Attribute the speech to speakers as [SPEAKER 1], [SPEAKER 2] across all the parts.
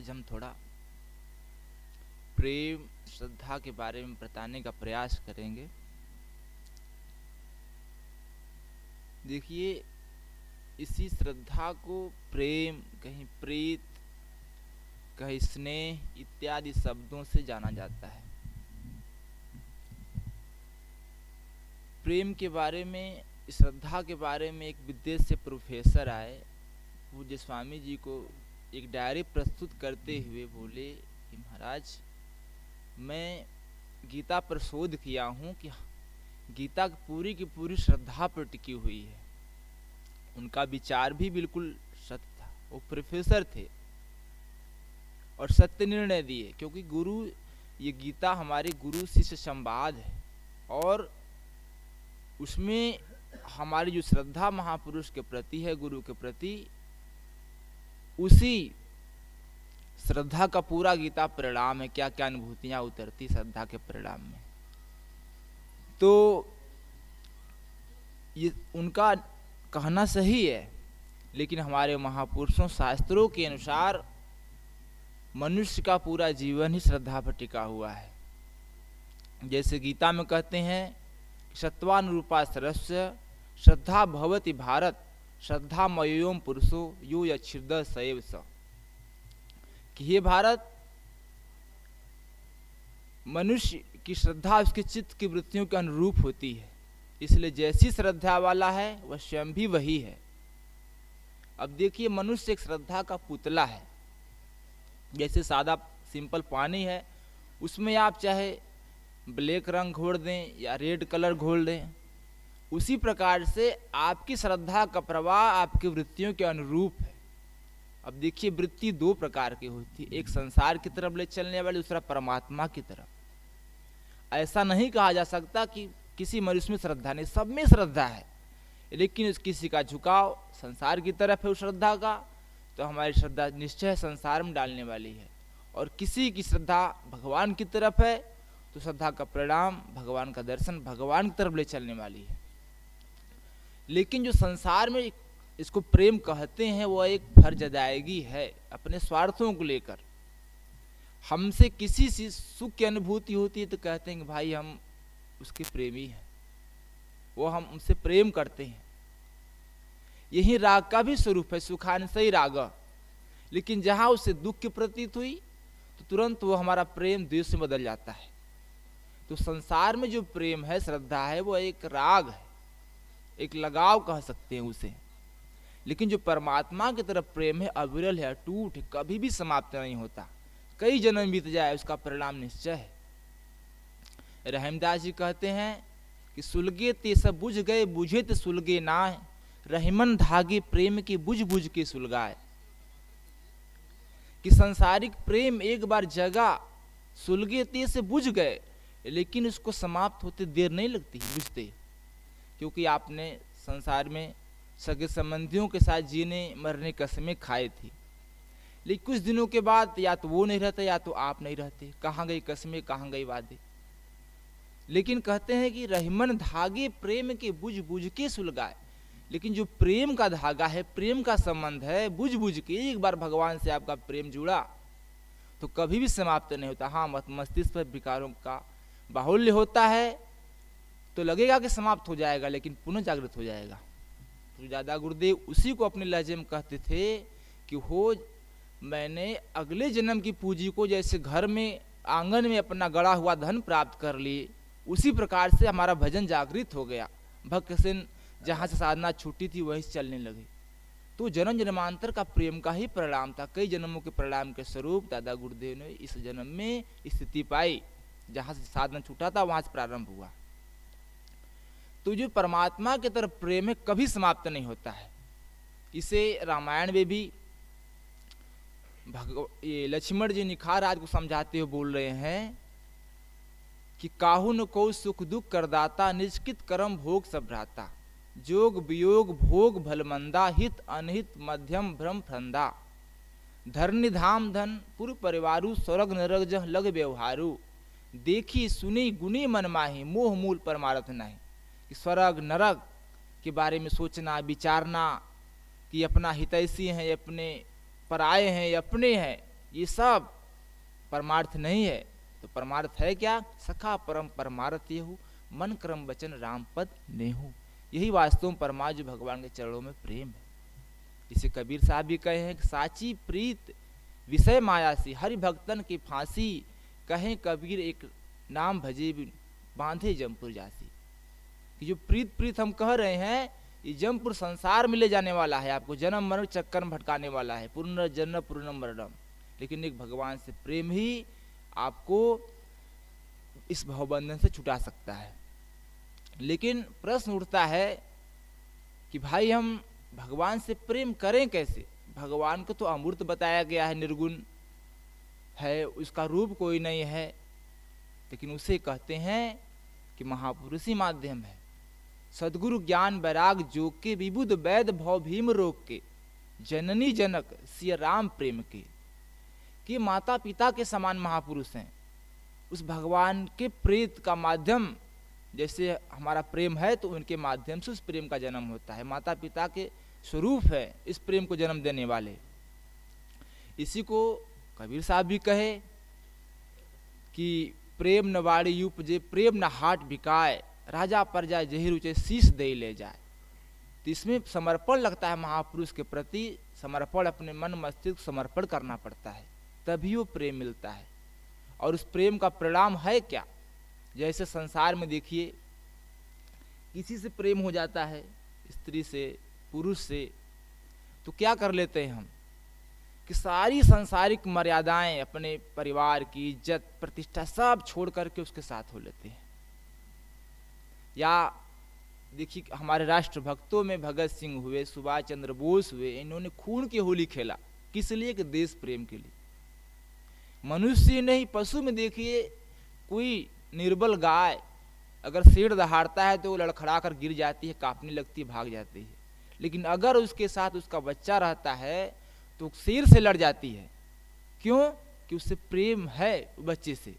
[SPEAKER 1] آج ہم تھوڑا پریم شردھا کے بارے میں بتانے کا پریاس کریں گے۔ دیکھیے، اسی شردھا کو پریم کہیں پریت، کہیں اسنیہ اتیادی شبدوں سے جانا جاتا ہے۔ پریم کے بارے میں شردھا کے بارے میں ایک ودیش سے پروفیسر آئے، پوجیہ سوامی جی کو ایک ڈائری پرستت کرتے ہوئے بولے، کہ مہاراج، میں گیتا پر شودھ کیا ہوں کہ گیتا پوری کی پوری شردھا پر ٹکی ہوئی ہے۔ ان کا وچار بھی بالکل ست تھا۔ وہ پروفیسر تھے اور ستیہ نرنے دیے، کیونکہ گرو، یہ گیتا ہمارے گرو شیش سمواد ہے۔ اور اس میں ہماری جو شردھا مہاپروش کے پرتی ہے، گرو کے پرتی اسی شردھا کا پورا گیتا پرینام ہے، کیا کیا انبھوتیاں اترتی شردھا کے پرینام میں۔ تو یہ ان کا کہنا صحیح ہے، لیکن ہمارے مہاپروشوں شاستروں کے انوسار منشیہ کا پورا جیون ہی شردھا پر ٹکا ہوا ہے۔ جیسے گیتا میں کہتے ہیں ستوانوپا سرسیہ شردھا بھوتی بھارت شردھا میوم پروشو یو یچھرد سیو س کہ یہ بھارت منشیہ کی شردھا اس کے چت کی وتیوں کے انوروپ ہوتی ہے اس لیے جیسی شردھا والا ہے وہ سوئم بھی وہی ہے اب دیکھیے منشیہ ایک شردھا کا پتلا ہے جیسے سادہ سمپل پانی ہے اس میں آپ چاہے بلیک رنگ گھوڑ دیں یا اسی پرکار سے آپ کی شردھا کا پرواہ آپ کی وتیوں کے انوروپ ہے۔ اب دیکھیے وتی دو پرکار کی ہوتی ہے ایک سنسار کی طرف لے چلنے والی، دوسرا پرماتما کی طرف۔ ایسا نہیں کہا جا سکتا کہ کسی مریض میں شردھا نہیں، سب میں شردھا ہے۔ لیکن اس کسی کا جھکاؤ سنسار کی طرف ہے اس شردھا کا، تو ہماری شردھا نشچے سنسار میں ڈالنے والی ہے۔ اور کسی کی شردھا بھگوان کی طرف ہے، تو شردھا کا پرینام بھگوان کا درشن بھگوان کی طرف لے چلنے والی ہے۔ لیکن جو سنسار میں اس کو پریم کہتے ہیں، وہ ایک فرج ادائیگی ہے اپنے سوارتھوں کو لے کر۔ ہم سے کسی سے سکھ کی انبھوتی ہوتی ہے تو کہتے ہیں کہ بھائی ہم اس کے پریمی ہیں۔ وہ ہم ان سے پریم کرتے ہیں۔ یہی راگ کا بھی سوروپ ہے سکھان سے ہی راگ۔ لیکن جہاں اسے دکھ کی پرتیت ہوئی، تو ترنت وہ ہمارا پریم دیش میں بدل جاتا ہے۔ تو سنسار میں جو پریم ہے شردھا ہے، وہ ایک راگ ہے۔ ایک لگاؤ کہہ سکتے ہیں اسے۔ لیکن جو پرماتما کی طرف پریم ہے، اورل ہے، ٹوٹ ہے کبھی بھی سماپت نہیں ہوتا۔ کئی جنم بیت جائے، اس کا پرینام نشچے ہے۔ رحم داس جی کہتے ہیں کہ سلگے تے سب بجھ گئے، بجھے تے سلگے نہ رحمن دھاگے پریم کے بجھ بجھ کے سلگائے۔ کہ سنسارک پریم ایک بار جگہ سلگے تے سے بجھ گئے، لیکن اس کو سماپت ہوتے دیر نہیں لگتی، بجھتے۔ کیونکہ آپ نے سنسار میں سگے سبندھیوں کے ساتھ جینے مرنے قسمیں کھائے تھی لیکن کچھ دنوں کے بعد یا تو وہ نہیں رہتے یا تو آپ نہیں رہتے۔ کہاں گئی قسمیں، کہاں گئی وعدے۔ لیکن کہتے ہیں کہ رحمن دھاگے پریم کے بجھ بجھ کے سلگائے۔ لیکن جو پریم کا دھاگا ہے، پریم کا سمبندھ ہے، بجھ بجھ کے ایک بار بھگوان سے آپ کا پریم جڑا۔ تو کبھی بھی سماپت نہیں ہوتا۔ ہاں مستشک پر وکاروں کا باہلیہ ہوتا ہے۔ تو لگے گا کہ سماپت ہو جائے گا، لیکن پنہ جاگرت ہو جائے گا۔ تو دادا گردیو اسی کو اپنے لہجے میں کہتے تھے کہ ہو، میں نے اگلے جنم کی پوجی کو جیسے گھر میں، آنگن میں اپنا گڑا ہوا دھن پراپت کر لی۔ اسی پرکار سے ہمارا بھجن جاگرت ہو گیا۔ بھکت سن، جہاں سے سادھنا چھوٹی تھی، وہیں سے چلنے لگی تو جنم جنمانتر کا پریم کا ہی پرنام تھا۔ کئی جنموں کے پرنام کے سوروپ دادا گردیو نے اس جنم میں استھتی پائی۔ جہاں سے سادھنا چھوٹا تھا، وہاں سے پرارمب ہوا۔ تو جو پرماتما کی طرف پریم کبھی سماپت نہیں ہوتا ہے۔ اسے رامائن میں بھی یہ لکشمن جی نکھار آج کو سمجھاتے ہوئے بول رہے ہیں کہ کاہو ن کو سکھ دکھ کر داتا نشکت کرم بھوگ سب رہتا جوگ ویوگ بھوگ بھل مندا ہت انہت مدھیم بھرم پھندا۔ دھرنی دھام دھن پور پریوارو، سورگ نرگ جہ لگ ویوہارو دیکھی، سنی، گنی، من ماہی، موہ مول پرمارتھ نہیں۔ سورگ نرگ کے بارے میں سوچنا، بچارنا کہ اپنا ہتیسی ہیں اپنے پرائے ہیں، یہ اپنے ہیں، یہ سب پرمارتھ نہیں ہے۔ تو پرمارتھ ہے کیا؟ سکھا پرم پرمارتھ یہ ہو من کرم بچن رام پد نیہو۔ یہی واستو میں پرما جو بھگوان کے چرڑوں میں پریم ہے۔ اسے کبیر صاحب بھی کہے ہیں کہ ساچی پریت وشے مایا سی، ہری بھگتن کی پھانسی کہیں کبیر ایک نام بھجے باندھے جمپور جاسی کہ جو پریت پریت ہم کہہ رہے ہیں، یہ جم پور سنسار میں لے جانے والا ہے، آپ کو جنم مرن چکر میں بھٹکانے والا ہے، پورن جنم پورن مرنم۔ لیکن ایک بھگوان سے پریم ہی آپ کو اس بھو بندھن سے چھٹا سکتا ہے۔ لیکن پرشن اٹھتا ہے کہ بھائی ہم بھگوان سے پریم کریں کیسے؟ بھگوان کو تو امرت بتایا گیا ہے، نرگن ہے، اس کا روپ کوئی نہیں ہے۔ لیکن اسے کہتے ہیں کہ مہاپروشی مادھیم ہے۔ سدگر جان بگ جو کے بھد بو بھیم روگ کے جننی جنک سی رام پرم کے ماتا پتا کے سمان مہاپروش ہیں اس بھگوان کے پرے کا مادھیم جیسے ہمارا پرم ہے تو ان کے مادھیم سے اس پر جنم ہوتا ہے ماتا پتا کے سوروپ ہیں اس پر جنم دینے والے اسی کو کبیر صاحب بھی کہے کہ پریم ن واڑی پرم نہ ہاٹ بکائے રાજા પ્રજા જહેરું છે શીશ દઈ લે જાય تو اس میں سمرپن لگتا ہے مہاپروش کے پرتی سمرپن اپنے من مستق سمرپن کرنا پڑتا ہے تبھی وہ پریم ملتا ہے اور اس پریم کا پرنام ہے کیا جیسے سنسار میں دیکھیے کسی سے پریم ہو جاتا ہے استری سے پروش سے تو کیا کر لیتے ہیں ہم کہ ساری سنسارک مریادائیں اپنے پریوار کی عزت پرتیشٹھا سب چھوڑ کر کے اس کے ساتھ ہو لیتے ہیں یا دیکھیے ہمارے راشٹر بھکتوں میں بھگت سنگھ ہوئے، سبھاش چندر بوس ہوئے، انہوں نے خون کی ہولی کھیلا۔ کس لیے؟ کہ دیش پریم کے لیے۔ منشی نہیں پشو میں دیکھیے، کوئی نربل گائے اگر سیڑ دہاڑتا ہے تو وہ لڑکھڑا کر گر جاتی ہے کاپنے لگتی ہے بھاگ جاتی ہے۔ لیکن اگر اس کے ساتھ اس کا بچہ رہتا ہے تو سیر سے لڑ جاتی ہے۔ کیوں؟ کہ اس سے پریم ہے بچے سے۔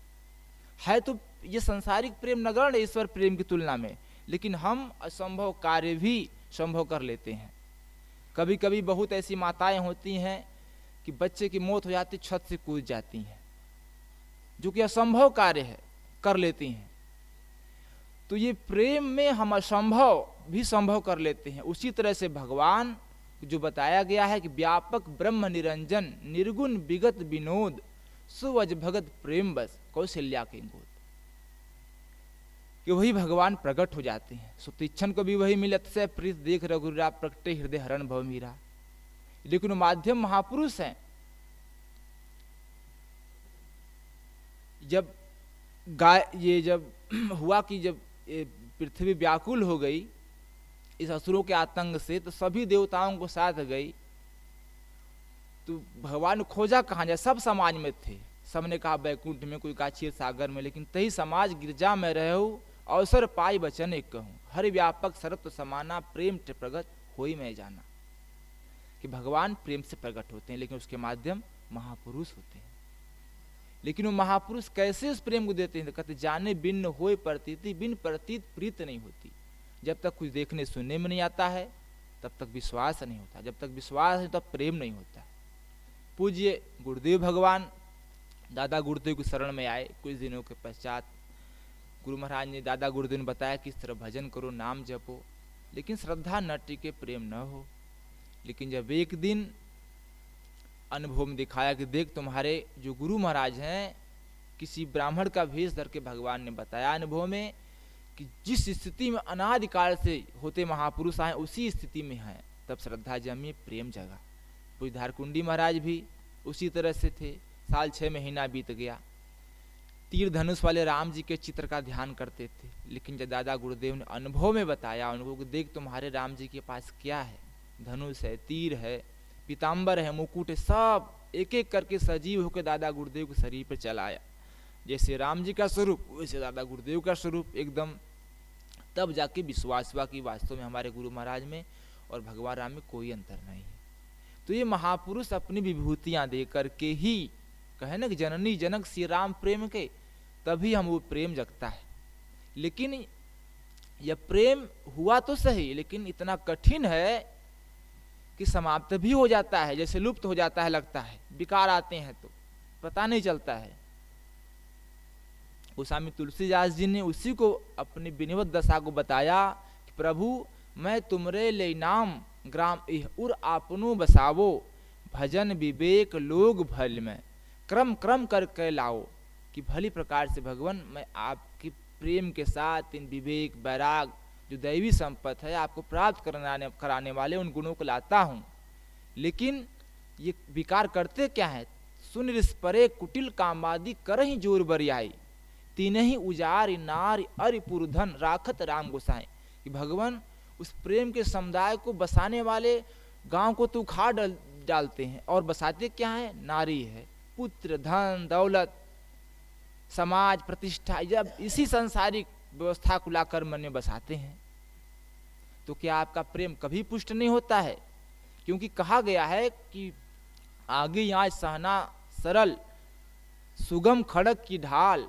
[SPEAKER 1] ہے تو یہ سنسارک پریم نگرن ایشور پریم کی تلنا میں۔ لیکن ہم اسمبھو کاریہ بھی سمبھو کر لیتے ہیں۔ کبھی کبھی بہت ایسی ماتائیں ہوتی ہیں کہ بچے کی موت ہو جاتی، چھت سے کود جاتی ہیں۔ جو کہ اسمبھو کاریہ ہے، کر لیتی ہیں۔ تو یہ پریم میں ہم اسمبھو بھی سمبھو کر لیتے ہیں۔ اسی طرح سے بھگوان جو بتایا گیا ہے کہ ویاپک برہم نرنجن، نرگن، بگت ونود سوج، بھگت، پریم، بس کوشلیہ کے گود۔ کہ وہی بھگوان پرگٹ ہو جاتے ہیں۔ ستیچھن کو بھی وہی ملت سے پریت دیکھ رگورا پرگٹے ہردے ہرن بھو میرا۔ لیکن وہ مادھیم مہاپروش ہیں۔ جب گائے، یہ جب ہوا کہ جب پرتھوی ویاکول ہو گئی اس اسروں کے آتنگ سے، تو سبھی دیوتاؤں کو ساتھ گئی۔ تو بھگوان کھوجا کہاں جائے؟ سب سماج میں تھے۔ سب نے کہا بیکنٹھ میں کوئی کہا چیر ساگر میں، لیکن تہی سماج گرجا میں رہے ہو અવસર પાઈ બચને કહું હરિવ્યાપક સર્વ સમાના પ્રેમ પ્રગટ હોઈ મેં જાના کہ بھگوان پریم سے پرگٹ ہوتے ہیں لیکن اس کے مادھیم مہاپروش ہوتے ہیں لیکن وہ مہاپروش کیسے اس پریم کو دیتے ہیں کہتے جانے بن ہوئے پرتیتی بن پرتیت پریت نہیں ہوتی جب تک کچھ دیکھنے سننے میں نہیں آتا ہے تب تک وشواس نہیں ہوتا جب تک وشواس ہے تب پریم نہیں ہوتا پوجیے گردیو بھگوان دادا گردیو کی شرح میں آئے کچھ دنوں کے پశ్చాت گرو مہاراج نے دادا گرودیو نے بتایا کہ اس طرح بھجن کرو، نام جپو۔ لیکن شردھا نہ ٹکے پریم نہ ہو۔ لیکن جب ایک دن انبھو میں دکھایا کہ دیکھ تمہارے جو گرو مہاراج ہیں، کسی براہمڑ کا بھیس دھر کے بھگوان نے بتایا انبھو میں کہ جس استھتی میں اناد کال سے ہوتے مہاپروش آئے، اسی استھتی میں ہیں۔ تب شردھا جمی جی پریم جگہ۔ پوچھ دھارکنڈی مہاراج بھی اسی طرح سے تھے۔ سال چھ مہینہ بیت گیا۔ تیر دھنس والے رام جی کے چتر کا دھیان کرتے تھے لیکن جب دادا گردیو نے انبھو میں بتایا ان کو دیکھ تمہارے رام جی کے پاس کیا ہے دھنس ہے تیر ہے پیتامبر ہے مکوٹ ہے سب ایک ایک کر کے سجیو ہو کے دادا گردیو کے شریر پہ چلایا جیسے رام جی کا سوروپ ویسے دادا گردیو کا سوروپ ایک دم تب جا کے وشواس ہوا کہ واستو میں ہمارے گرو مہاراج میں اور بھگوان رام میں کوئی انتر نہیں ہے تو یہ مہاپروش اپنی وبھوتیاں دے کر کے ہی کہے نا جننی جنک شری رام پریم کے تبھی ہم وہ پریم جگتا ہے لیکن یہ پریم ہوا تو صحیح لیکن اتنا کٹھن ہے کہ سماپت بھی ہو جاتا ہے جیسے لپت ہو جاتا ہے لگتا ہے بیکار آتے ہیں تو پتہ نہیں چلتا ہے اسامی تلسی داس جی نے اسی کو اپنی بنوت دشا کو بتایا کہ پربھو میں تمرے لے نام گرام اہ ار آپنو بساو بھجن وویک لوگ بھل میں کرم کرم کر کے لاؤ کہ بھلی پرکار سے بھگوان، میں آپ کی پریم کے ساتھ ان وویک بیراگ جو دیوی سمپت ہے، آپ کو پراپت کرانے کرانے والے ان گنوں کو لاتا ہوں۔ لیکن یہ بیکار کرتے کیا ہے سن رس پرے کٹل کامادی کر ہی جور بریائی۔ تین ہی اجار نار ار پوردھن راکھت رام گسائیں کہ بھگوان، اس پریم کے سمدائے کو بسانے والے گاؤں کو تو کھا ڈال ڈالتے ہیں۔ اور بساتے کیا ہیں؟ ناری ہے۔ پتر، دھن، دولت سماج پرتیشٹھا جب اسی سنسارک ویوستھا کو لا کر من میں بساتے ہیں تو کیا آپ کا پریم کبھی پشٹ نہیں ہوتا ہے کیونکہ کہا گیا ہے کہ آگے آج سہنا سرل سگم کھڑک کی ڈھال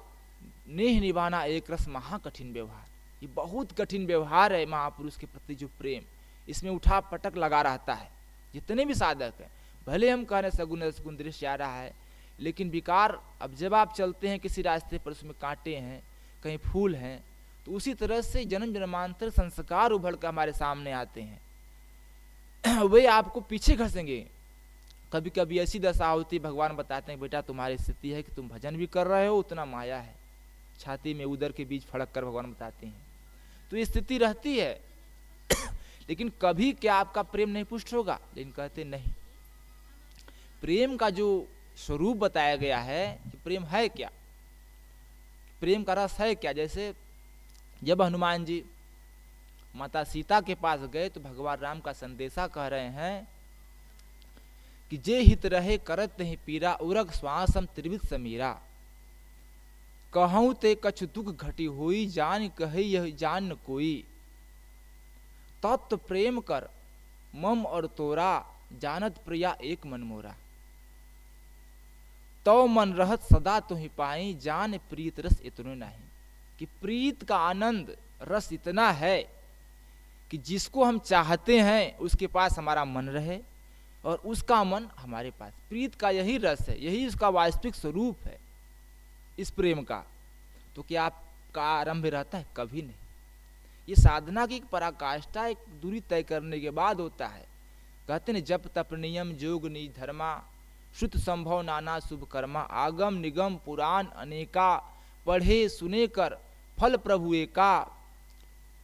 [SPEAKER 1] نیہ نبھانا ایک رس مہا کٹھن ویوہار یہ بہت کٹھن ویوہار ہے مہا پروش کے پرتی جو پریم اس میں اٹھا پٹک لگا رہتا ہے جتنے بھی سادھک ہیں بھلے ہم کہہ رہے سگن سگن درش جا رہا ہے لیکن بیکار، اب جب آپ چلتے ہیں، کسی راستے پر اس میں کانٹے ہیں، کہیں پھول ہیں، تو اسی طرح سے جنم جنمانتر سنسکار ابھر کر ہمارے سامنے آتے ہیں۔ وہ آپ کو پیچھے گھسیں گے۔ کبھی کبھی ایسی دشا ہوتی بھگوان بتاتے ہیں، بیٹا، تمہاری استھتی ہے کہ تم بھجن بھی کر رہے ہو، اتنا مایا ہے۔ چھاتی میں ادھر کے بیچ پھڑک کر بھگوان بتاتے ہیں۔ تو یہ استھتی رہتی ہے۔ لیکن کبھی کیا آپ کا پریم نہیں پشٹ ہوگا؟ لیکن کہتے نہیں۔ پریم کا جو سوروپ بتایا گیا ہے کہ پریم ہے کیا پریم کا رس ہے کیا جیسے جب ہنومان جی ماتا سیتا کے پاس گئے تو بھگوان رام کا سندیشہ کہہ رہے ہیں کہ جے ہت رہے کرت نہیں پیرا ارگ سواسم تروت سمیرا کہوں تے کچھ دکھ گھٹی ہوئی جان کہی یہ جان کوئی تت پریم کر مم اور تورا جانت پریا ایک من مورا تو من رہت سدا تو ہی پائیں جان پریت رس اتنے نہیں۔ کہ پریت کا آنند رس اتنا ہے کہ جس کو ہم چاہتے ہیں، اس کے پاس ہمارا من رہے اور اس کا من ہمارے پاس۔ پریت کا یہی رس ہے، یہی اس کا واستوک سوروپ ہے اس پریم کا۔ تو کیا آپ کا آرمبھ رہتا ہے؟ کبھی نہیں۔ یہ سادھنا کی ایک پراکاشٹا ایک دوری طے کرنے کے بعد ہوتا ہے۔ کہتے ہیں جب تپ نیم جوگ نی دھرما شت سمبھو نانا شبھ کرما آگم نگم پران انیکا پڑھے سنے کر پھل پربھو کا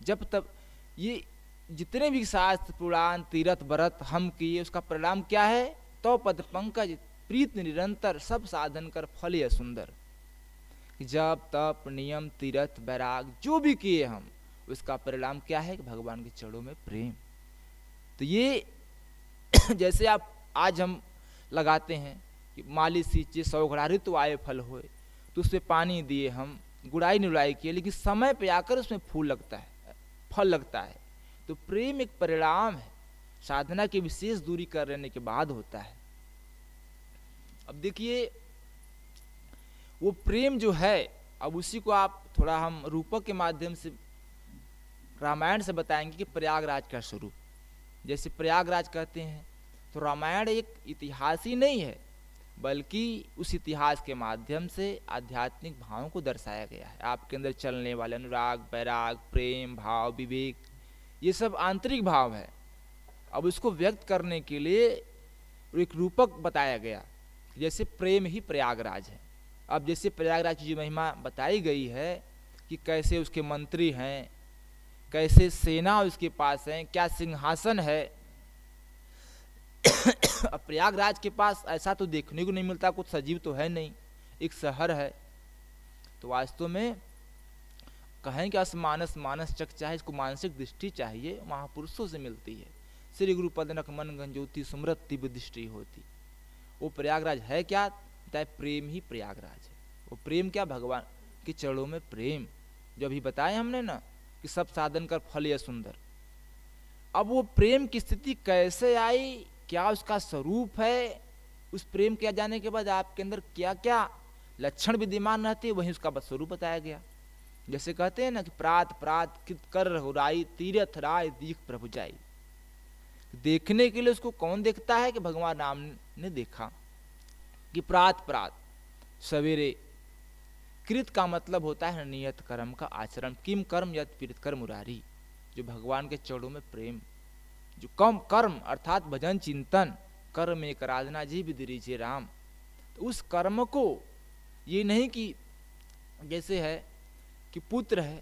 [SPEAKER 1] جب تب یہ جتنے بھی شاست پران تیرت برت ہم کیے اس کا پرنام کیا ہے تو پد پنکج پریت نرنتر سب سادھن کر پھل یا سندر جب تپ نیم تیرت بیراگ جو بھی کیے ہم اس کا پرنام کیا ہے کہ بھگوان کے چڑوں میں پریم تو یہ جیسے آپ آج ہم لگاتے ہیں کہ مالی سیچے سو گھڑاری تو آئے پھل ہوئے۔ تو اس پہ پانی دیے ہم، گڑائی نڑائی کیے، لیکن سمے پہ آ کر اس میں پھول لگتا ہے، پھل لگتا ہے۔ تو پریم ایک پریڑام ہے۔ سادھنا کی وشیش دوری کر رہنے کے بعد ہوتا ہے۔ اب دیکھیے، وہ پریم جو ہے، اب اسی کو آپ تھوڑا ہم روپک کے مادھیم سے رامائن سے بتائیں گے کہ پریاگ راج کا سوروپ جیسے پریاگ راج کہتے ہیں تو رامائن ایک اتہاس ہی نہیں ہے، بلکہ اس اتہاس کے مادھیم سے آدھیاتمک بھاؤں کو درسایا گیا ہے۔ آپ کے اندر چلنے والے انوراگ، بیراگ، پریم، بھاؤ، وویک، یہ سب آنترک بھاؤ ہے اب اس کو ویکت کرنے کے لیے ایک روپک بتایا گیا، جیسے پریم ہی پریاگ راج ہے۔ اب جیسے پریاگ راج کی مہما بتائی گئی ہے کہ کیسے اس کے منتری ہیں، کیسے سینا اس کے پاس ہیں، کیا سنہاسن ہے اب پریاگ راج کے پاس ایسا تو دیکھنے کو نہیں ملتا، کچھ سجیو تو ہے نہیں، ایک شہر ہے۔ تو واستو میں کہیں کہ اس مانس مانس چک چاہے، اس کو مانسک دشٹی چاہیے مہا پروشوں سے ملتی ہے۔ سری گرو پدنک من گنجوتی سمرت تب دشٹی ہوتی۔ وہ پریاگ راج ہے کیا؟ پریم ہی پریاگ راج ہے۔ وہ پریم کیا؟ بھگوان کے چڑوں میں پریم۔ جو ابھی بتائے ہم نے نا کہ سب سادھن کر، پھل یا سندر۔ اب وہ پریم کی استھتی کیسے آئی؟ کیا اس کا سروپ ہے؟ اس پریم کیا جانے کے بعد آپ کے اندر کیا کیا لچھن ودیمان رہتے وہیں اس کا بدسوروپ بتایا گیا۔ جیسے کہتے ہیں نا کہ پرات پرات کت کر ہو رائی تیرتھ رائے دیکھ پربھو جائی۔ دیکھنے کے لیے اس کو کون دیکھتا ہے کہ بھگوان رام نے دیکھا؟ کہ پرات پرات سویرے کرت کا مطلب ہوتا ہے نیت کرم کا آچرم کم کرم یت پیرت کرم مراری، جو بھگوان کے چڑوں میں پریم جو کم کرم ارتھات بجن چنتن، کرم ایک آدھنا جی بھی دھیرے رام۔ تو اس کرم کو یہ نہیں کہ جیسے ہے کہ پتر ہے،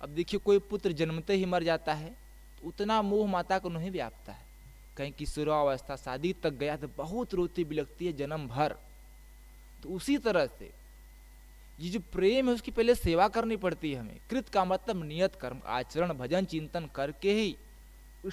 [SPEAKER 1] اب دیکھیے کوئی پتر جنمتے ہی مر جاتا ہے، تو اتنا موہ ماتا کو نہیں ویاپتا ہے۔ کہیں کی سروسا شادی تک گیا تو بہت روتی بلکتی ہے جنم بھر۔ تو اسی طرح سے یہ جو پریم ہے، اس کی پہلے سیوا کرنی پڑتی ہے ہمیں۔ کرت کا مطلب نیت، کرم، آچرن بجن چنتن کر کے ہی اس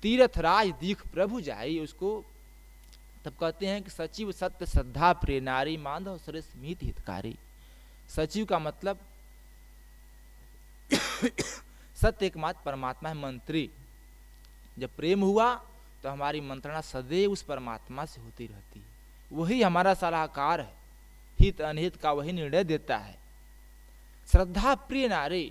[SPEAKER 1] تیرتھ راج دیکھ پربھو جائی، اس کو تب کہتے ہیں کہ سچیو ستیہ سدھا پری ناری ماندو سرس میت ہتکاری۔ سچیو کا مطلب ست ایک مات پرماتما ہے، منتری۔ جب پریم ہوا تو ہماری منترنا سدیو اس پرماتما سے ہوتی رہتی۔ ہے وہی ہمارا صلاح کار ہے ہت انہت کا وہی نرڈے دیتا ہے۔ شردھا پری ناری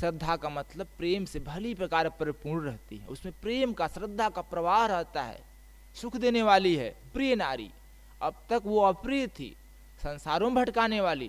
[SPEAKER 1] شردھا کا مطلب پریم سے بھلی پرکار پرپور رہتی ہے۔ اس میں پریم کا شردھا کا پرواہ رہتا ہے۔ سکھ دینے والی ہے پری ناری۔ اب تک وہ اپری تھی، سنساروں میں بھٹکانے والی،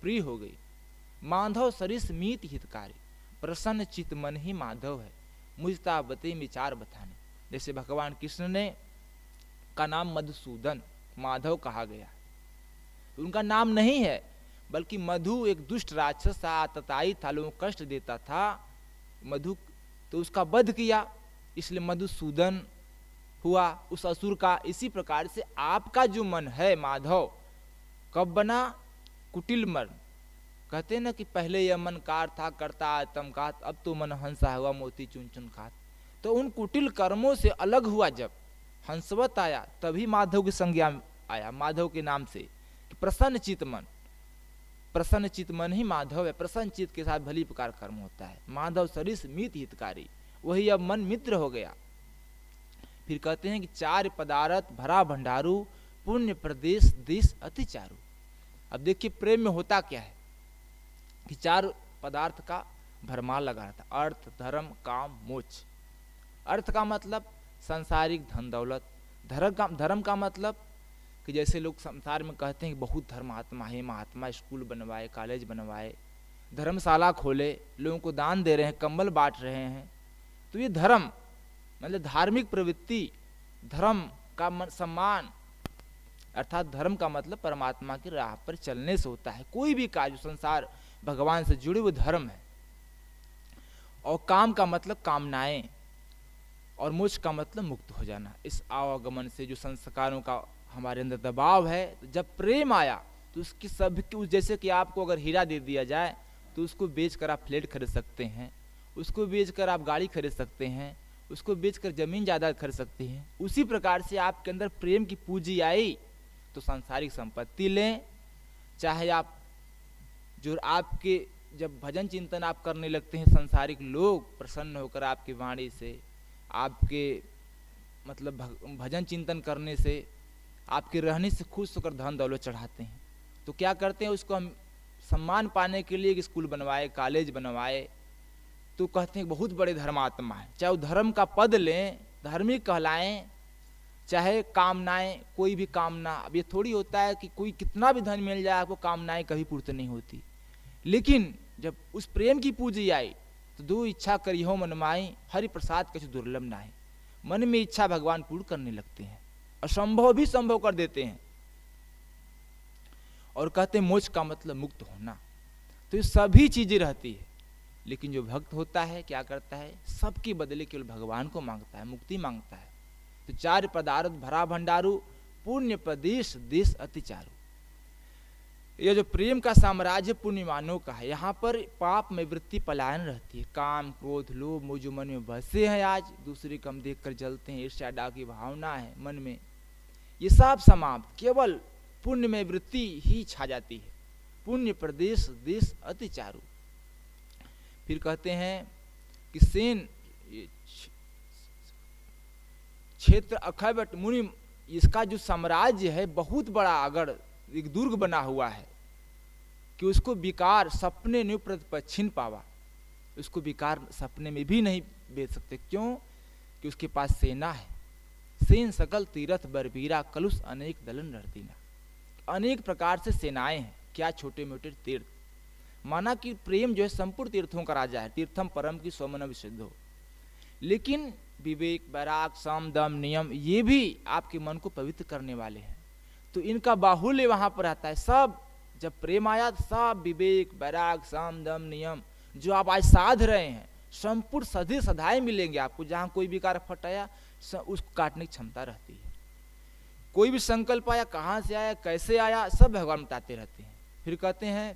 [SPEAKER 1] پری ہو گئی۔ مادھو سرس میت ہتکاری، پرسن چت من ہی مادھو ہے۔ مجھتا بتے مچار بتانے جیسے بھگوان کرشن نے کا نام مدھوسودن مادھو کہا گیا۔ ان کا نام نہیں ہے بلکہ مدھو ایک دشٹ راکشس تھا آتتائی تھا، لوگوں کو کشٹ دیتا تھا۔ مدھو تو اس کا بدھ کیا، اس لیے مدھو سودن ہوا۔ اس اسور کا اسی پرکار سے آپ کا جو من ہے مادھو کب بنا کٹل مرن کہتے نا کہ پہلے یہ من کار تھا، کرتا آتم کات اب تو من ہنسا ہوا، موتی چن چن کات تو ان کٹل کرموں سے الگ ہوا جب ہنسوت آیا، تبھی مادھو کی سنگیا آیا، مادھو کے نام سے، کہ پرسن چیت من۔ چار پھر چارو اب دیکھیے پرتا کیا ہے چار پدارت کا برمال لگا رہتا ارتھ دھرم کام موچ ارتھ کا مطلب سنسارک دن دولت کا دھرم کا مطلب کہ جیسے لوگ سمسار میں کہتے ہیں کہ بہت دھرم آتما ہے مہاتما اسکول بنوائے، کالج بنوائے، دھرم شالہ کھولے، لوگوں کو دان دے رہے ہیں، کمبل بانٹ رہے ہیں۔ تو یہ دھرم مطلب دھارمک پروتی دھرم کا سمان، ارتھات دھرم کا مطلب پرماتما کی راہ پر چلنے سے ہوتا ہے۔ کوئی بھی کاج، سنسار، بھگوان سے جڑے ہوئے دھرم ہے اور کام کا مطلب کامنائیں، اور مجھ کا مطلب مکت ہو جانا۔ اس آواگمن سے جو سنسکاروں کا ہمارے اندر دباؤ ہے، تو جب پریم آیا، تو اس کی سب کی جیسے کہ آپ کو اگر ہیرا دے دیا جائے، تو اس کو بیچ کر آپ فلیٹ خرید سکتے ہیں، اس کو بیچ کر آپ گاڑی خرید سکتے ہیں، اس کو بیچ کر زمین جائیداد خرید سکتے ہیں۔ اسی پرکار سے آپ کے اندر پریم کی پونجی آئی، تو سانسارک سمپتی لیں۔ چاہے آپ، جو آپ کے جب بھجن چنتن آپ کرنے لگتے ہیں سنسارک لوگ پرسن ہو کر آپ کی واڑی سے، آپ کے مطلب بھجن چنتن کرنے سے آپ کے رہنے سے خوش ہو کر دھن دولت چڑھاتے ہیں۔ تو کیا کرتے ہیں؟ اس کو ہم سمان پانے کے لیے اسکول بنوائے، کالج بنوائے۔ تو کہتے ہیں، بہت بڑے دھرم آتما ہے چاہے وہ دھرم کا پد لیں، دھرمی کہلائیں، چاہے کامنائیں، کوئی بھی کامنا۔ اب یہ تھوڑی ہوتا ہے کہ کوئی کتنا بھی دھن مل جائے، آپ کو کامنائیں کبھی پورت نہیں ہوتی۔ لیکن جب اس پریم کی پوجی آئی، تو دو اچھا کری ہو منمائیں، ہری پرساد کچھ درلبھ نہ ہے من میں اچھا بھگوان پور کرنے لگتے ہیں۔ اسمبھو بھی سمبھو کر دیتے ہیں اور کہتے ہیں موچ کا مطلب مکت ہونا تو یہ سبھی چیزیں رہتی ہے لیکن جو بھکت ہوتا ہے کیا کرتا ہے سب کی بدلے کے بھگوان کو مانگتا ہے مکتی مانگتا ہے تو چار پدارت بھرا بھنڈارو پونیہ پردیش دیش اتی چارو یہ جو پریم کا سامراجیہ پورنیمانوں کا ہے یہاں پر پاپ میں وتی پلائن رہتی ہے کام کروھ لو موجو من میں بسے ہیں آج دوسرے کو ہم دیکھ کر جلتے ہیں عرشا ڈا کی بھاؤنا ہے من میں یہ سب سماپت کیول پنیہ میں وتی ہی چھا جاتی ہے۔ پنیہ پردیش دیش اتی چارو۔ پھر کہتے ہیں کہ سین چھیتر اخبٹ منی اس کا جو سامراجیہ ہے، بہت بڑا اگر ایک درگ بنا ہوا ہے کہ اس کو بیکار سپنے نے پچھن پاوا۔ اس کو بیکار سپنے میں بھی نہیں بیچ سکتے۔ کیوں؟ کہ اس کے پاس سینا ہے۔ دلن رہتینا انیک پرکار سے سینائیں ہیں۔ کیا چھوٹے موٹے تیرتھ۔ مانا کہ پریم جو ہے سمپور تیرتھوں کا راجا ہے۔ تیرتھم پرم کی سومن وشدھ ہو۔ لیکن وویک ویراگ سام، دم، نیم، یہ بھی آپ کے من کو پوتر کرنے والے ہیں۔ تو ان کا باہولیہ وہاں پر آتا ہے۔ سب جب پریم آیا تو سب وویک ویراگ سام، دم، نیم جو آپ آج سادھ رہے ہیں، سمپور سدھی سدھائے ملیں گے آپ کو۔ جہاں کوئی بھی کار پھٹایا اس کو کاٹنے کی چھمتا رہتی ہے۔ کوئی بھی سنکلپ آیا، کہاں سے آیا، کیسے آیا، سب بھگوان بتاتے رہتے ہیں۔ پھر کہتے ہیں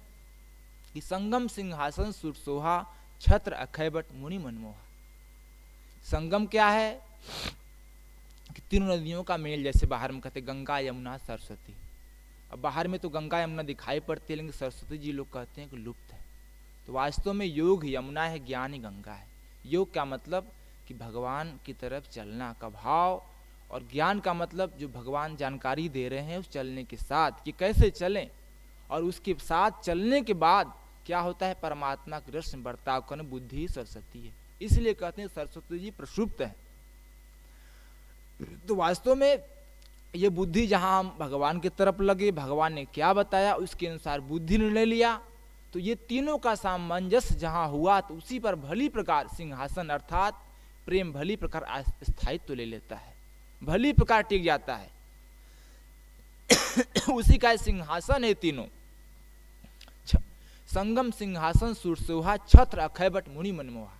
[SPEAKER 1] کہ سنگم سنگھاسن سوہا چھتر اکھے بٹ منی منموہا۔ سنگم کیا ہے؟ کہ تینوں ندیوں کا میل جیسے باہر میں کہتے گنگا، یمنا، سرسوتی۔ اب باہر میں تو گنگا، یمنا دکھائی پڑتی ہے، لیکن سرسوتی جی لوگ کہتے ہیں کہ لپت ہے۔ تو واستو میں یوگ، یمنا ہے، گیان ہی گنگا ہے۔ یوگ کا مطلب؟ کہ بھگوان کی طرف چلنا کا بھاؤ اور گیان کا مطلب جو بھگوان جانکاری دے رہے ہیں اس چلنے کے ساتھ کہ کیسے چلیں اور اس کے ساتھ چلنے کے بعد کیا ہوتا ہے پرماتما کے رسم برتاؤ کرنے بدھی سرسوتی ہے۔ اس لیے کہتے ہیں سرسوتی جی پرشپت ہے۔ تو واستو میں یہ بدھی جہاں ہم بھگوان کی طرف لگے، بھگوان نے کیا بتایا؟ اس کے انسار بدھی نے لیا۔ تو یہ تینوں کا سامنجس جہاں ہوا تو اسی پر بھلی پرکار سنگھاسن ارتھات پریم بھلی پرکار استھائتو لے لیتا ہے۔ بھلی پرکار ٹک جاتا ہے۔ اسی کا سنگھاسن ہے تینوں۔ سنگم سنگھاسن سرسوہا چھتر اکھے بٹ منی منموہا۔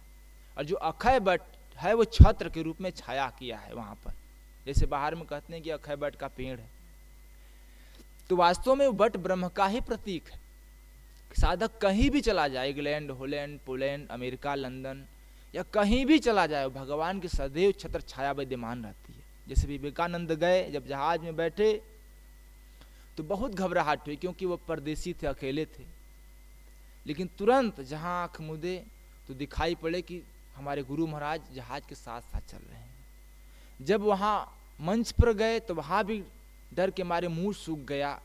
[SPEAKER 1] اور جو اکھے بٹ ہے وہ چھتر کے روپ میں چھایا کیا ہے وہاں پر۔ جیسے باہر میں کہتے ہیں کہ اکھے بٹ کا پیڑ ہے۔ تو واستو میں وہ بٹ برہم کا ہی پرتیک ہے۔ سادھک کہیں بھی چلا جائے، انگلینڈ، ہولینڈ، پولینڈ، امریکہ، لندن۔ یا کہیں بھی چلا جائے، بھگوان کی سدیو چھتر چھایا ودیمان رہتی ہے۔ جیسے وویکانند گئے، جب جہاز میں بیٹھے تو بہت گھبراہٹ ہوئی کیونکہ وہ پردیسی تھے، اکیلے تھے۔ لیکن ترنت جہاں آنکھ مدے تو دکھائی پڑے کہ ہمارے گرو مہاراج جہاز کے ساتھ ساتھ چل رہے ہیں۔ جب وہاں منچ پر گئے تو وہاں بھی ڈر کے مارے منہ سوکھ گیا۔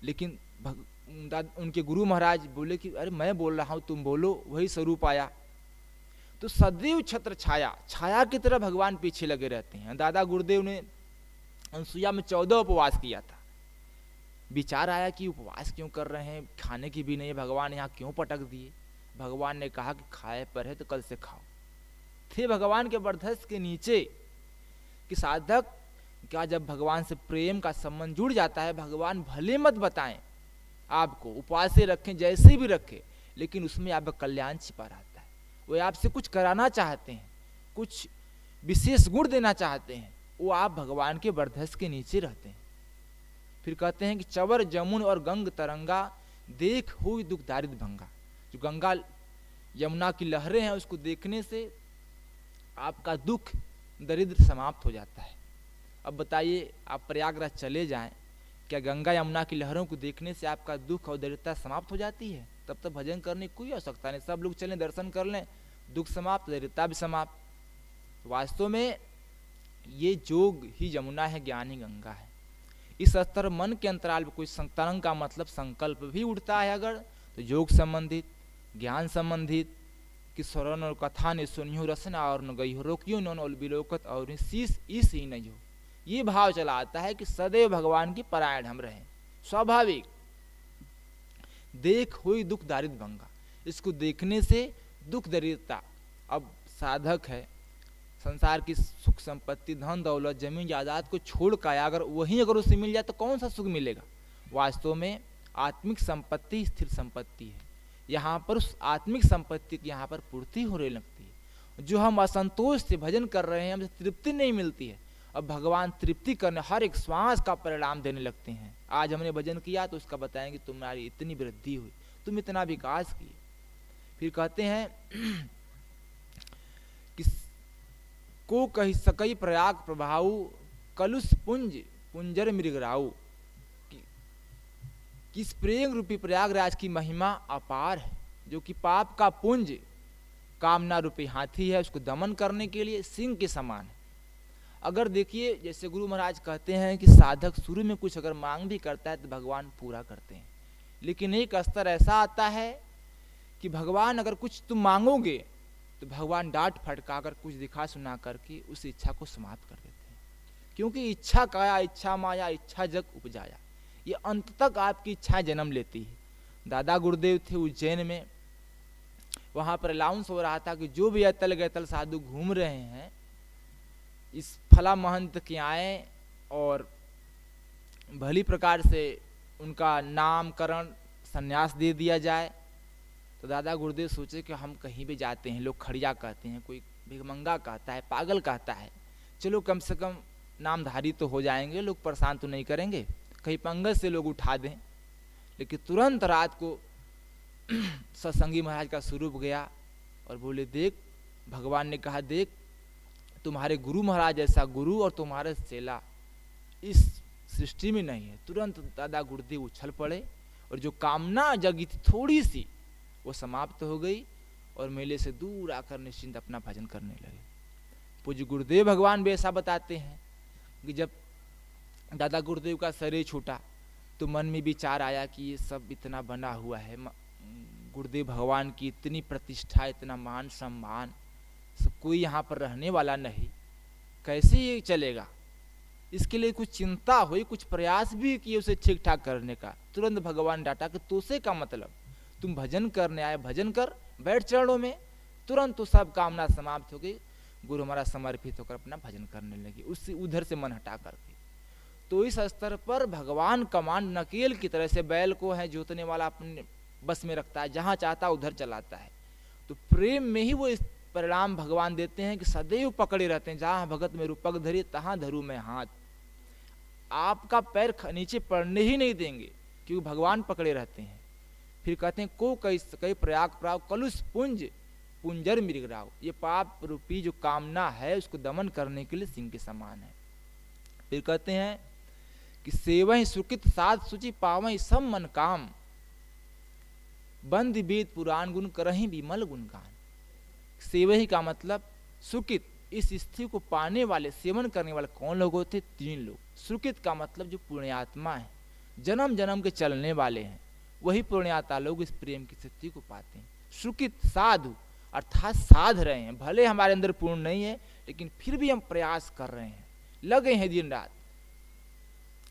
[SPEAKER 1] لیکن ان کے گرو مہاراج بولے کہ ارے میں بول رہا ہوں، تم بولو، وہی سوروپ آیا۔ تو سدیو چھتر چھایا چھایا کی طرح بھگوان پیچھے لگے رہتے ہیں۔ دادا گردیو نے انسویا میں چودہ اپواس کیا تھا۔ بچار آیا کہ اپواس کیوں کر رہے ہیں؟ کھانے کی بھی نہیں، بھگوان یہاں کیوں پٹک دیے؟ بھگوان نے کہا کہ کھائے پر ہے تو کل سے کھاؤ۔ تھے بھگوان کے بردست کے نیچے کہ سادھک، کیا جب بھگوان سے پریم کا سمبند جڑ جاتا ہے، بھگوان بھلے مت بتائیں۔ آپ کو اپواسے رکھیں، جیسے بھی رکھے، لیکن اس میں آپ کا کلیان چھپا رہتا ہے وہ آپ سے کچھ کرانا چاہتے ہیں، کچھ وشیش گڑ دینا چاہتے ہیں، وہ آپ بھگوان کے بردست کے نیچے رہتے ہیں۔ پھر کہتے ہیں کہ چور جمن اور گنگ ترنگا، دیکھ ہوئی دکھ دارد بھنگا۔ جو گنگا یمنا کی لہریں ہیں، اس کو دیکھنے سے آپ کا دکھ، دردر سماپت ہو جاتا ہے۔ اب بتائیے، آپ پریاگ راج چلے جائیں، کیا گنگا یمنا کی لہروں کو دیکھنے سے آپ کا دکھ اور دریدرتا سماپت ہو جاتی ہے؟ تب تک بھجن کرنے کوئی آوشکتا نہیں۔ سب لوگ چلیں، درشن کر لیں۔ دکھ سماپت دریدرتا بھی سماپت واستو میں یہ جوگ ہی یمنا ہے، گیان ہی گنگا ہے۔ اس استر من کے انترال میں کوئی ترنگ کا مطلب سنکلپ بھی اٹھتا ہے۔ اگر تو یوگ سمبندت گیان سمبندت کہ سورن اور کتھا نے سنیو رسنا اور نہ گئی ہو روکیو نون بلوکت اور سیس اس ہی نہیں ہو۔ یہ بھاؤ چلا آتا ہے کہ سدیو بھگوان کی پرائن ہم رہیں۔ سوابھاوک دیکھ ہوئی دکھ دارد بنگا اس کو دیکھنے سے دکھ دریدتا اب سادھک ہے۔ سنسار کی سکھ سمپتی، دھن دولت، زمین، جائیداد کو چھوڑ کر اگر وہیں اگر اسے مل جائے تو کون سا سکھ ملے گا؟ واستو میں آتمک سمپتی استھر سمپتی ہے۔ یہاں پر اس آتمک سمپتی کی یہاں پر پورتی ہونے لگتی ہے۔ جو ہم اسنتوش سے بھجن کر رہے ہیں ہمیں ترپتی نہیں ملتی ہے۔ اب بھگوان ترپتی کرنے، ہر ایک سواس کا پرینام دینے لگتے ہیں۔ آج ہم نے بھجن کیا تو اس کا بتائیں کہ تمہاری اتنی ودھی ہوئی، تم اتنا وکاس کیے۔ پھر کہتے ہیں کو کہی سکئی پریاگ پربھاؤ کلش پنج، پنجر مرگ راؤ کس پریم روپی پریاگ راج کی مہیما اپار ہے، جو کہ پاپ کا پنج، کامنا روپی ہاتھی ہے، اس کو دمن کرنے کے لیے سنگھ کے سامان ہے۔ اگر دیکھیے، جیسے گرو مہاراج کہتے ہیں کہ سادھک شروع میں کچھ اگر مانگ بھی کرتا ہے تو بھگوان پورا کرتے ہیں۔ لیکن ایک استر ایسا آتا ہے کہ بھگوان اگر کچھ تم مانگو گے تو بھگوان ڈانٹ پھٹکا کر کچھ دکھا سنا کر کے اس اچھا کو سماپت کر دیتے ہیں۔ کیونکہ اچھا کایا اچھا مایا اچھا جگ اپجایا، یہ انت تک آپ کی اچھا جنم لیتی ہے۔ دادا گردیو تھے اجین میں، وہاں پر الاؤنس ہو رہا تھا کہ جو بھی اتل گیتل سادھو گھوم رہے ہیں اس پھلا مہنت کے آئیں اور بھلی پرکار سے ان کا نام کرن سنیاس دے دیا جائے۔ تو دادا گردیو سوچے کہ ہم کہیں بھی جاتے ہیں، لوگ کھڑیا کہتے ہیں، کوئی بھگمنگا کہتا ہے، پاگل کہتا ہے۔ چلو کم سے کم نام دھاری تو ہو جائیں گے، لوگ پریشان تو نہیں کریں گے۔ کہیں پنگت سے لوگ اٹھا دیں۔ لیکن ترنت رات کو ستسنگی مہاراج کا سوروپ گیا اور بولے، دیکھ، بھگوان نے کہا، دیکھ تمہارے گرو مہاراج جیسا گرو اور تمہارے چیلا اس سرشٹی میں نہیں ہے۔ ترنت دادا گردی اچھل پڑے اور جو کامنا جگی تھی تھوڑی سی، وہ سماپت ہو گئی اور میلے سے دور آ کر نشچنت اپنا بھجن کرنے لگے۔ پوج گردیو بھگوان بھی ایسا بتاتے ہیں کہ جب دادا گردیو کا سرے چھوٹا، تو من میں وچار آیا کہ یہ سب اتنا بنا ہوا ہے۔ گردیو بھگوان کی اتنی پرتیشٹھا اتنا مان سمان سب کوئی یہاں پر رہنے والا نہیں۔ کیسے یہ چلے گا؟ اس کے لیے کچھ چنتا ہوئی، کچھ پریاس بھی کیے اسے ٹھیک ٹھاک کرنے کا۔ ترنت بھگوان ڈاٹا کہ توسے کا مطلب؟ تم بھجن کرنے آئے، بھجن کر، بیٹھ چڑھوں میں۔ ترنت تو سب کامنا سماپت ہو گئی۔ گرو ہمارا سمرپت ہو کر اپنا بھجن کرنے لگی اس سے ادھر سے من ہٹا کر کے۔ تو اس استر پر بھگوان کمانڈ نکیل کی طرح سے بیل کو ہے، جوتنے والا اپنے بس میں رکھتا ہے، جہاں چاہتا ادھر چلاتا ہے۔ تو پریم میں ہی وہ پرینام بھگوان دیتے ہیں کہ سدیو پکڑے رہتے ہیں، جہاں بھگت میرو پگ دھری، تہاں دھرو میں ہاتھ۔ آپ کا پیر نیچے پڑنے ہی نہیں دیں گے، کیونکہ بھگوان پکڑے رہتے ہیں۔ پھر کہتے ہیں، کو کئی کئی پریاگ پراؤ کلش پنج، پنجر مرگ راؤ یہ پاپ روپی جو کامنا ہے، اس کو دمن کرنے کے لیے سنگھ کے سامان ہے۔ پھر کہتے ہیں کہ سیویں سکت سات سوچی پاویں سب من کام۔ بند بیت پران گن کرہیں بیمل گن گان۔ سیوہی کا مطلب سکت۔ اس استھی کو پانے والے، سیون کرنے والے کون لوگ ہوتے؟ تین لوگ۔ سکت کا مطلب جو پونیاتما ہے، جنم جنم کے چلنے والے ہیں۔ وہی پونیاتا لوگ اس پریم کی استھی کو پاتے ہیں۔ سکت سادھو، ارتھات سادھ رہے ہیں۔ بھلے ہمارے اندر پورن نہیں ہے، لیکن پھر بھی ہم پریاس کر رہے ہیں۔ لگے ہیں دن رات۔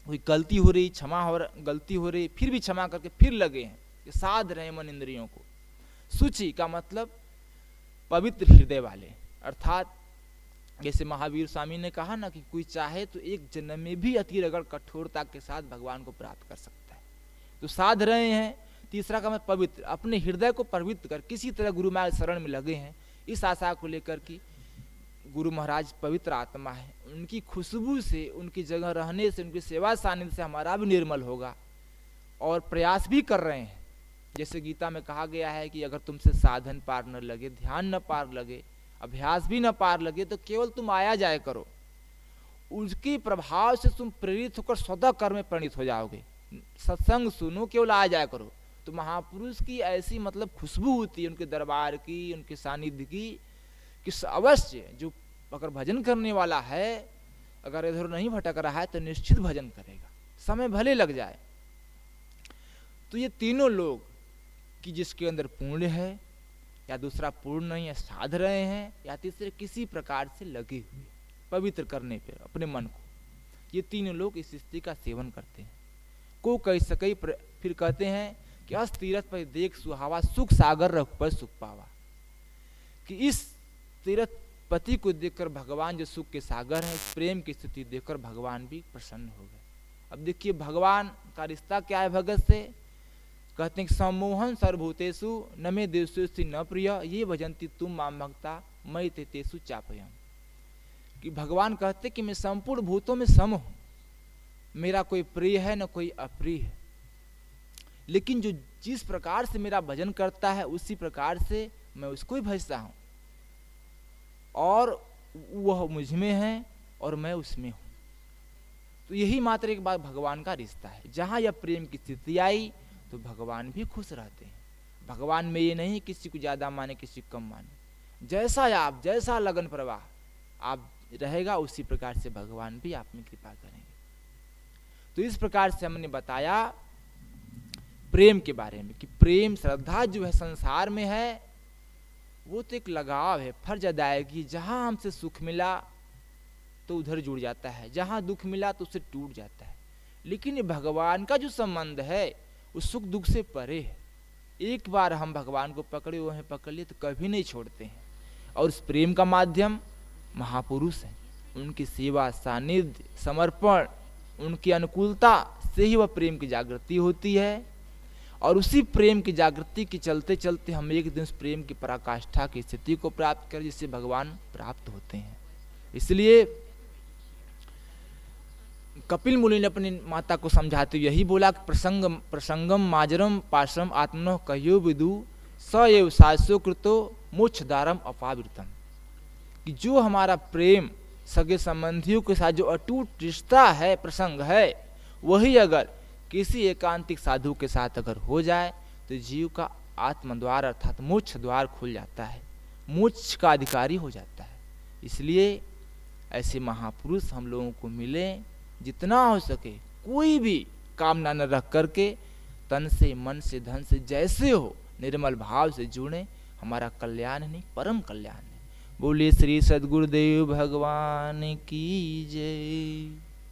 [SPEAKER 1] کوئی غلطی ہو رہی چھما ہو رہا، غلطی ہو رہی، پھر بھی چھما کر کے پھر لگے ہیں۔ کہ سادھ رہے ہیں من اندریوں کو۔ سوچی کا مطلب پوتر ہردے والے۔ ارتھات، جیسے مہاویر سوامی نے کہا نا کہ کوئی چاہے تو ایک جنم میں بھی اتیر اگر کٹورتا کے ساتھ بھگوان کو پراپت کر سکتا ہے۔ تو سادھ رہے ہیں۔ تیسرا کام ہے پوتر۔ اپنے ہردے کو پوتر کر، کسی طرح گرو مہاراج شرن میں لگے ہیں۔ اس آشا کو لے کر کہ گرو مہاراج پوتر آتما ہے۔ ان کی خوشبو سے، ان کی جگہ رہنے سے، ان کی سیوا ساندھ سے ہمارا بھی نرمل ہوگا۔ اور پریاس بھی کر رہے ہیں۔ جیسے گیتا میں کہا گیا ہے کہ اگر تم سے سادھن پار نہ لگے، دھیان نہ پار لگے، ابھیاس بھی نہ پار لگے، تو کیول تم آیا جائے کرو۔ اس کی پربھاؤ سے تم پریرت ہو کر سودا کر میں پرنت ہو جاؤ گے۔ ستسنگ سنو، کیول آیا جایا کرو۔ تو مہا پروش کی ایسی مطلب خوشبو ہوتی ہے ان کے دربار کی، ان کے ساندھ کی، کہ اوشیہ جو اگر بھجن کرنے والا ہے، اگر ادھر نہیں بھٹک رہا ہے، تو نشچت بھجن کرے گا۔ سمے بھلے لگ جائے۔ تو یہ تینوں لوگ کہ جس کے اندر پورن ہے، یا دوسرا پورن یا سادھ رہے ہیں، یا تیسرے کسی پرکار سے لگے ہوئے پوتر کرنے پہ اپنے من کو۔ یہ تینوں لوگ اس استری کا سیون کرتے ہیں۔ کو کئی سکئی پھر کہتے ہیں کہ اس تیرت پر دیکھ سہاوا، سکھ ساگر رکھ پر سکھ پاوا۔ کہ اس تیرت پتی کو دیکھ کر بھگوان جو سکھ کے ساگر ہیں، اس پریم کی استھتی دیکھ کر بھگوان بھی پرسن ہو گئے۔ اب دیکھیے، بھگوان کا رشتہ کیا ہے بھگت سے؟ کہتے ہیں کہ سموہن سر بھوتےسو ن میں دیوس نہجنتی تم مام بکتا میں سو چاپیم کہ بھگوان کہتے کہ میں سمپور بھوتوں میں سم ہوں۔ میرا کوئی پرئی اپری ہے۔ لیکن جو جس پرک سے میرا بجن کرتا ہے، اسی پرکار سے میں اس کو ہی بجتا ہوں۔ اور وہ مجھ میں ہے اور میں اس میں ہوں۔ تو یہی ماتر ایک بات بھگوان کا رشتہ ہے۔ جہاں یہ پریم کی تھیتھی آئی تو بھگوان بھی خوش رہتے ہیں۔ بھگوان میں یہ نہیں کسی کو زیادہ مانے، کسی کو کم مانے۔ جیسا آپ، جیسا لگن پرواہ، آپ رہے گا، اسی پرکار سے بھگوان بھی آپ میں کرپا کریں گے۔ تو اس پرکار سے ہم نے بتایا پریم کے بارے میں کہ پریم شردھا جو ہے سنسار میں ہے، وہ تو ایک لگاؤ ہے، فرض ادائیگی جہاں ہم سے سکھ ملا تو ادھر جڑ جاتا ہے، جہاں دکھ ملا تو اسے ٹوٹ جاتا ہے۔ لیکن یہ بھگوان کا جو سمبند ہے وہ سکھ دکھ سے پرے ہے ایک بار ہم بھگوان کو پکڑے ہوئے ہیں، پکڑ لیے تو کبھی نہیں چھوڑتے ہیں۔ اور اس پریم کا مادھیم مہاپروش ہے ان کی سیوا ساندھ سمرپن، ان کی انکولتا سے ہی وہ پریم کی جاگرتی ہوتی ہے۔ اور اسی پریم کی جاگرتی کے چلتے چلتے ہم ایک دن اس پریم کی پراکاشٹھا کی استھتی کو پراپت کر جس سے بھگوان پراپت ہوتے ہیں۔ اس لیے کپل ملی نے اپنی ماتا کو سمجھاتے یہی بولا کہ پرسنگ پرسنگم ماجرم پاشرم آتمن کہیو بدو س ایو ساسو کرتو موچ دارم اپاورتم کہ جو ہمارا پریم سگے سمبندھیوں کے ساتھ جو اٹوٹ رشتہ ہے پرسنگ ہے وہی اگر کسی ایکانتک سادھو کے ساتھ اگر ہو جائے تو جیو کا آتم دوار ارتھات موچ دوار کھل جاتا ہے موچ کا ادھیکاری ہو جاتا ہے اس لیے ایسے مہاپروش ہم لوگوں کو ملیں جتنا ہو سکے، کوئی بھی کامنا نہ رکھ کر کے تن سے، من سے، دھن سے جیسے ہو، نرمل بھاؤ سے جڑیں ہمارا کلیان نہیں، پرم کلیان ہے۔ بولیے شری ست دیو بھگوان کی جے۔